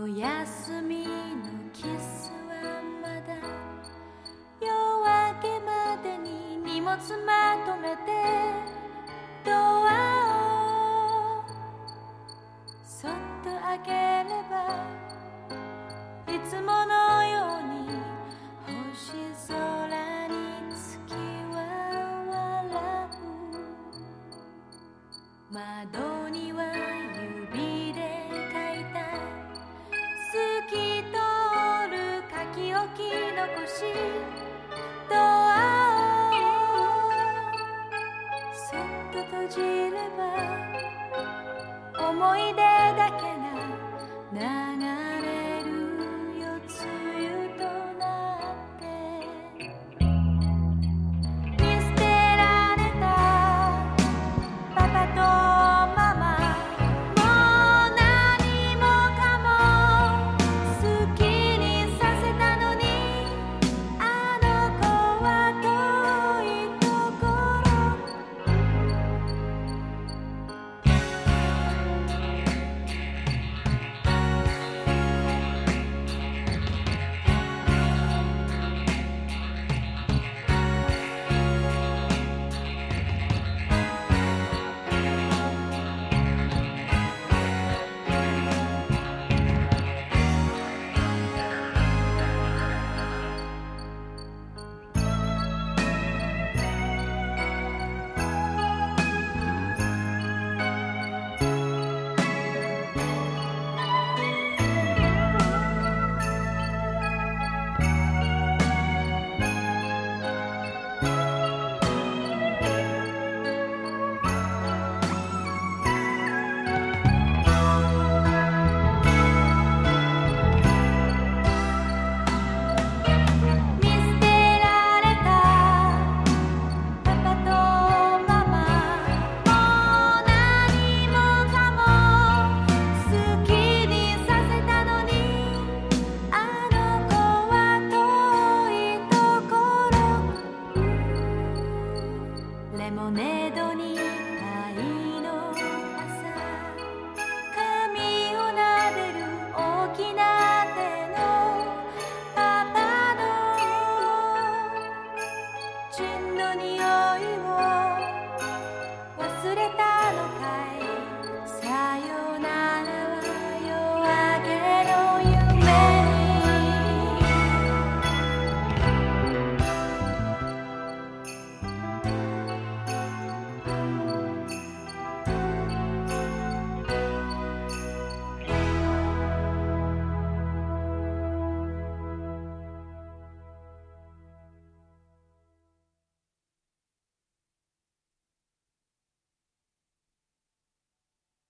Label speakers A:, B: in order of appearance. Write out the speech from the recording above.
A: おやすみのキスはまだ夜明けまでに荷物まとめてドアをそっと開ければいつも思い出だけが流